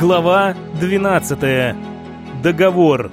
Глава 12. Договор.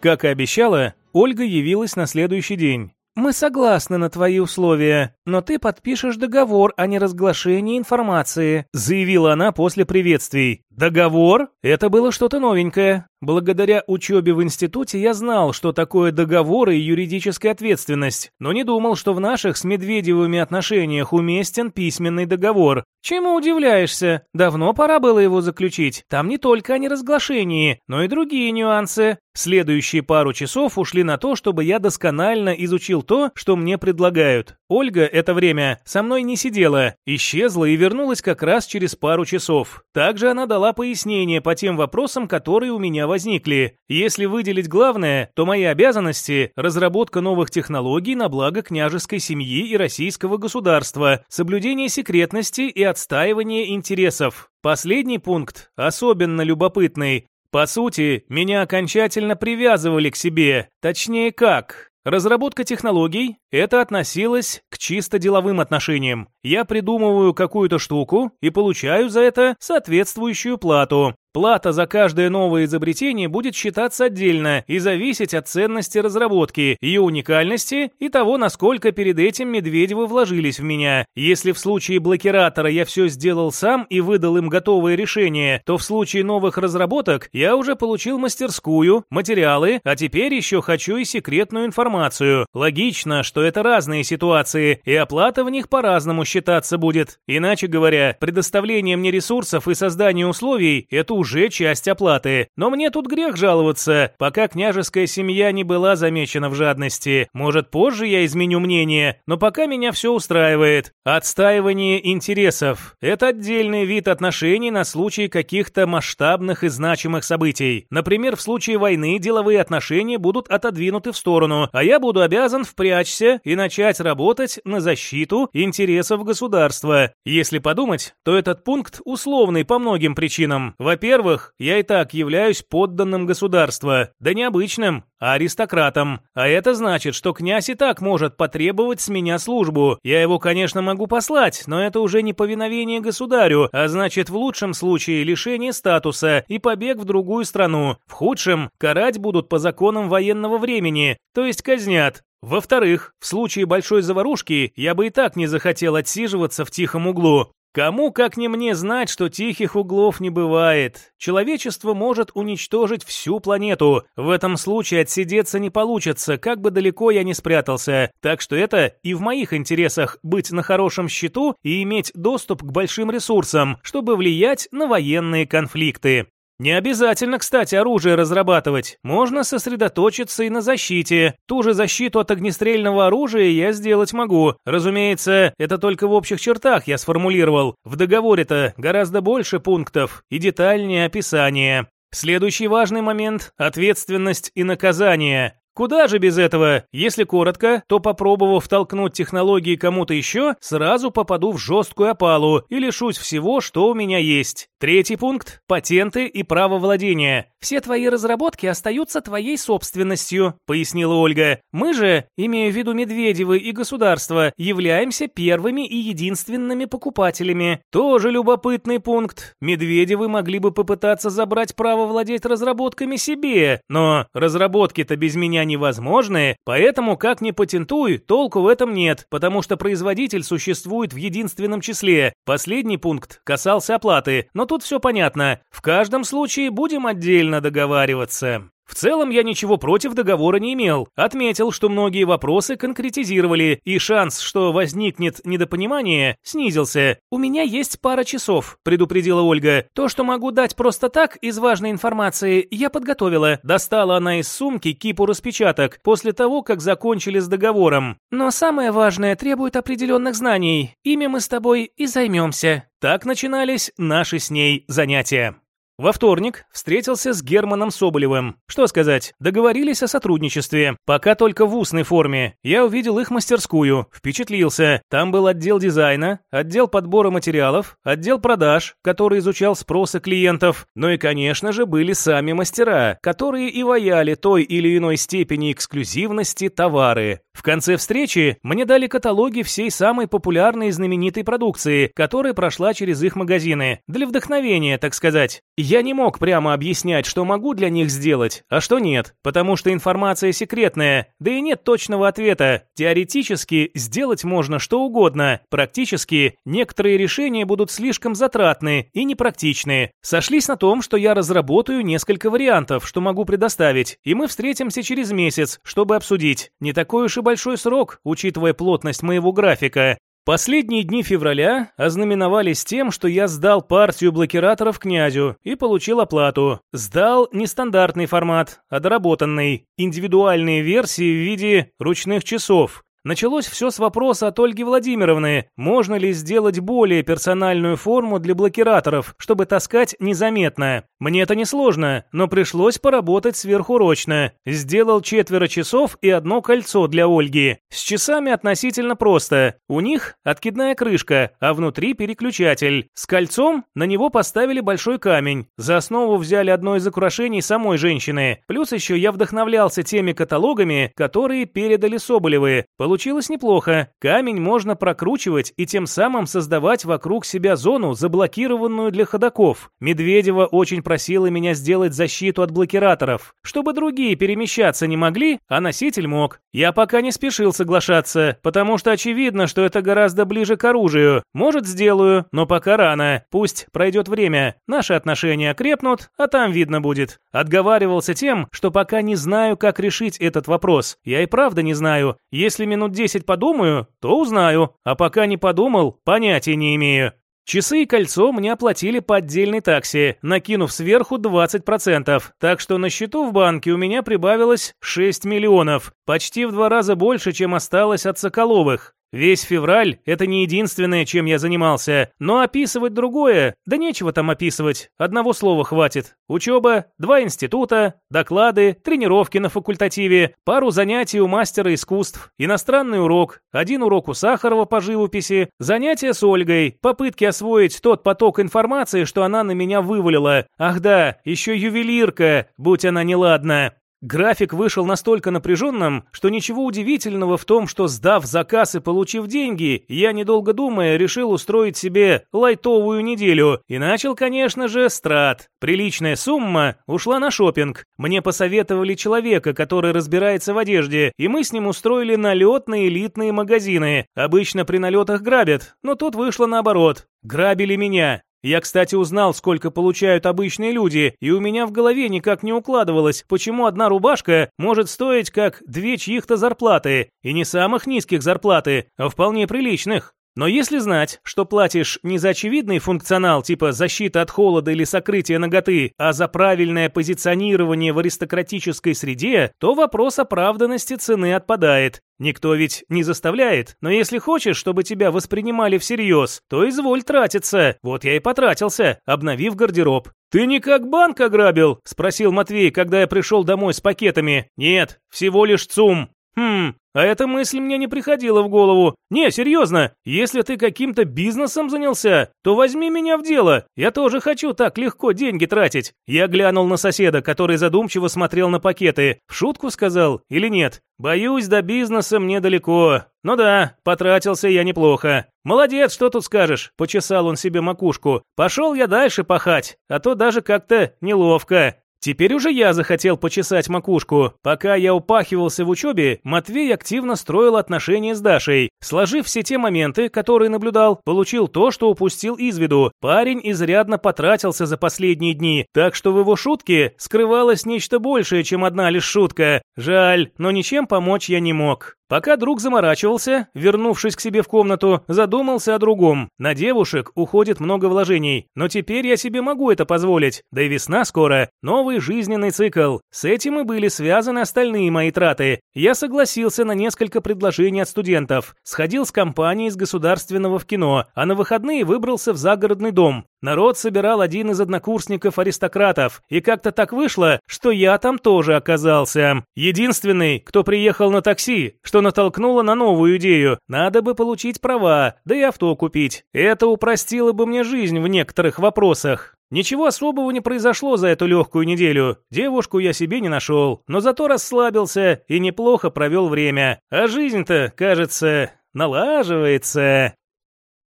Как и обещала, Ольга явилась на следующий день. «Мы согласны на твои условия, но ты подпишешь договор о неразглашении информации», заявила она после приветствий. «Договор? Это было что-то новенькое. Благодаря учебе в институте я знал, что такое договор и юридическая ответственность, но не думал, что в наших с Медведевыми отношениях уместен письменный договор. Чему удивляешься? Давно пора было его заключить. Там не только о неразглашении, но и другие нюансы. Следующие пару часов ушли на то, чтобы я досконально изучил то, что мне предлагают. Ольга это время со мной не сидела, исчезла и вернулась как раз через пару часов. Также она дала пояснение по тем вопросам, которые у меня возникли. Если выделить главное, то мои обязанности – разработка новых технологий на благо княжеской семьи и российского государства, соблюдение секретности и отстаивание интересов. Последний пункт особенно любопытный. По сути, меня окончательно привязывали к себе. Точнее как? Разработка технологий – это относилось к чисто деловым отношениям. Я придумываю какую-то штуку и получаю за это соответствующую плату. Плата за каждое новое изобретение будет считаться отдельно и зависеть от ценности разработки, ее уникальности и того, насколько перед этим Медведевы вложились в меня. Если в случае блокиратора я все сделал сам и выдал им готовое решение, то в случае новых разработок я уже получил мастерскую, материалы, а теперь еще хочу и секретную информацию. Логично, что это разные ситуации, и оплата в них по-разному считаться будет. Иначе говоря, предоставление мне ресурсов и создание условий – это уже часть оплаты. Но мне тут грех жаловаться, пока княжеская семья не была замечена в жадности. Может, позже я изменю мнение, но пока меня все устраивает. Отстаивание интересов – это отдельный вид отношений на случай каких-то масштабных и значимых событий. Например, в случае войны деловые отношения будут отодвинуты в сторону, а я буду обязан впрячься и начать работать на защиту интересов государства. Если подумать, то этот пункт условный по многим причинам. Во-первых, во-первых, я и так являюсь подданным государства, да не обычным, а аристократом. А это значит, что князь и так может потребовать с меня службу. Я его, конечно, могу послать, но это уже не повиновение государю, а значит в лучшем случае лишение статуса и побег в другую страну. В худшем карать будут по законам военного времени, то есть казнят. Во-вторых, в случае большой заварушки я бы и так не захотел отсиживаться в тихом углу. Кому, как не мне, знать, что тихих углов не бывает. Человечество может уничтожить всю планету. В этом случае отсидеться не получится, как бы далеко я не спрятался. Так что это и в моих интересах быть на хорошем счету и иметь доступ к большим ресурсам, чтобы влиять на военные конфликты. Не обязательно, кстати, оружие разрабатывать. Можно сосредоточиться и на защите. Ту же защиту от огнестрельного оружия я сделать могу. Разумеется, это только в общих чертах я сформулировал. В договоре-то гораздо больше пунктов и детальнее описание. Следующий важный момент – ответственность и наказание. Куда же без этого? Если коротко, то попробовав толкнуть технологии кому-то еще, сразу попаду в жесткую опалу и лишусь всего, что у меня есть. Третий пункт – патенты и право владения. «Все твои разработки остаются твоей собственностью», – пояснила Ольга. «Мы же, имея в виду Медведевы и государство, являемся первыми и единственными покупателями». Тоже любопытный пункт. Медведевы могли бы попытаться забрать право владеть разработками себе, но разработки-то без меня невозможные, поэтому как ни патентуй, толку в этом нет, потому что производитель существует в единственном числе. Последний пункт касался оплаты, но тут все понятно. В каждом случае будем отдельно договариваться. В целом я ничего против договора не имел. Отметил, что многие вопросы конкретизировали, и шанс, что возникнет недопонимание, снизился. «У меня есть пара часов», — предупредила Ольга. «То, что могу дать просто так, из важной информации, я подготовила». Достала она из сумки кипу распечаток после того, как закончили с договором. «Но самое важное требует определенных знаний. Ими мы с тобой и займемся». Так начинались наши с ней занятия. Во вторник встретился с Германом Соболевым. Что сказать, договорились о сотрудничестве. Пока только в устной форме. Я увидел их мастерскую, впечатлился. Там был отдел дизайна, отдел подбора материалов, отдел продаж, который изучал спросы клиентов. Ну и, конечно же, были сами мастера, которые и ваяли той или иной степени эксклюзивности товары. В конце встречи мне дали каталоги всей самой популярной и знаменитой продукции, которая прошла через их магазины. Для вдохновения, так сказать. Я не мог прямо объяснять, что могу для них сделать, а что нет, потому что информация секретная, да и нет точного ответа. Теоретически сделать можно что угодно, практически некоторые решения будут слишком затратны и непрактичны. Сошлись на том, что я разработаю несколько вариантов, что могу предоставить, и мы встретимся через месяц, чтобы обсудить. Не такой уж и большой срок, учитывая плотность моего графика. Последние дни февраля ознаменовались тем, что я сдал партию блокираторов князю и получил оплату. Сдал не стандартный формат, а доработанный. Индивидуальные версии в виде ручных часов. Началось все с вопроса от Ольги Владимировны, можно ли сделать более персональную форму для блокираторов, чтобы таскать незаметно. Мне это несложно, но пришлось поработать сверхурочно. Сделал четверо часов и одно кольцо для Ольги. С часами относительно просто. У них откидная крышка, а внутри переключатель. С кольцом на него поставили большой камень. За основу взяли одно из украшений самой женщины. Плюс еще я вдохновлялся теми каталогами, которые передали Соболевы. Получилось неплохо. Камень можно прокручивать и тем самым создавать вокруг себя зону, заблокированную для ходаков. Медведева очень просила меня сделать защиту от блокираторов, чтобы другие перемещаться не могли, а носитель мог. Я пока не спешил соглашаться, потому что очевидно, что это гораздо ближе к оружию. Может, сделаю, но пока рано. Пусть пройдет время. Наши отношения крепнут, а там видно будет. Отговаривался тем, что пока не знаю, как решить этот вопрос. Я и правда не знаю. Если минут минут десять подумаю, то узнаю, а пока не подумал, понятия не имею. Часы и кольцо мне оплатили по отдельной таксе, накинув сверху 20%, так что на счету в банке у меня прибавилось 6 миллионов, почти в два раза больше, чем осталось от Соколовых. Весь февраль – это не единственное, чем я занимался, но описывать другое, да нечего там описывать, одного слова хватит. Учеба, два института, доклады, тренировки на факультативе, пару занятий у мастера искусств, иностранный урок, один урок у Сахарова по живописи, занятия с Ольгой, попытки освоить тот поток информации, что она на меня вывалила. Ах да, еще ювелирка, будь она неладна. График вышел настолько напряженным, что ничего удивительного в том, что сдав заказ и получив деньги, я, недолго думая, решил устроить себе лайтовую неделю и начал, конечно же, страт. Приличная сумма ушла на шопинг. Мне посоветовали человека, который разбирается в одежде, и мы с ним устроили налет на элитные магазины. Обычно при налетах грабят, но тут вышло наоборот. Грабили меня. Я, кстати, узнал, сколько получают обычные люди, и у меня в голове никак не укладывалось, почему одна рубашка может стоить как две чьих-то зарплаты, и не самых низких зарплаты, а вполне приличных. Но если знать, что платишь не за очевидный функционал типа защита от холода или сокрытия ноготы, а за правильное позиционирование в аристократической среде, то вопрос оправданности цены отпадает. Никто ведь не заставляет, но если хочешь, чтобы тебя воспринимали всерьез, то изволь тратиться. Вот я и потратился, обновив гардероб. «Ты не как банк ограбил?» – спросил Матвей, когда я пришел домой с пакетами. «Нет, всего лишь ЦУМ». «Хм, а эта мысль мне не приходила в голову. Не, серьезно, если ты каким-то бизнесом занялся, то возьми меня в дело. Я тоже хочу так легко деньги тратить. Я глянул на соседа, который задумчиво смотрел на пакеты. В шутку сказал или нет? Боюсь, до бизнеса мне далеко. Ну да, потратился я неплохо. Молодец, что тут скажешь? Почесал он себе макушку. Пошел я дальше пахать, а то даже как-то неловко. Теперь уже я захотел почесать макушку. Пока я упахивался в учебе, Матвей активно строил отношения с Дашей. Сложив все те моменты, которые наблюдал, получил то, что упустил из виду. Парень изрядно потратился за последние дни, так что в его шутке скрывалось нечто большее, чем одна лишь шутка. Жаль, но ничем помочь я не мог. Пока друг заморачивался, вернувшись к себе в комнату, задумался о другом. На девушек уходит много вложений, но теперь я себе могу это позволить. Да и весна скоро. Новый жизненный цикл. С этим и были связаны остальные мои траты. Я согласился на несколько предложений от студентов. Сходил с компанией из государственного в кино, а на выходные выбрался в загородный дом. Народ собирал один из однокурсников-аристократов, и как-то так вышло, что я там тоже оказался. Единственный, кто приехал на такси, что натолкнуло на новую идею. Надо бы получить права, да и авто купить. Это упростило бы мне жизнь в некоторых вопросах. Ничего особого не произошло за эту легкую неделю. Девушку я себе не нашел, но зато расслабился и неплохо провел время. А жизнь-то, кажется, налаживается.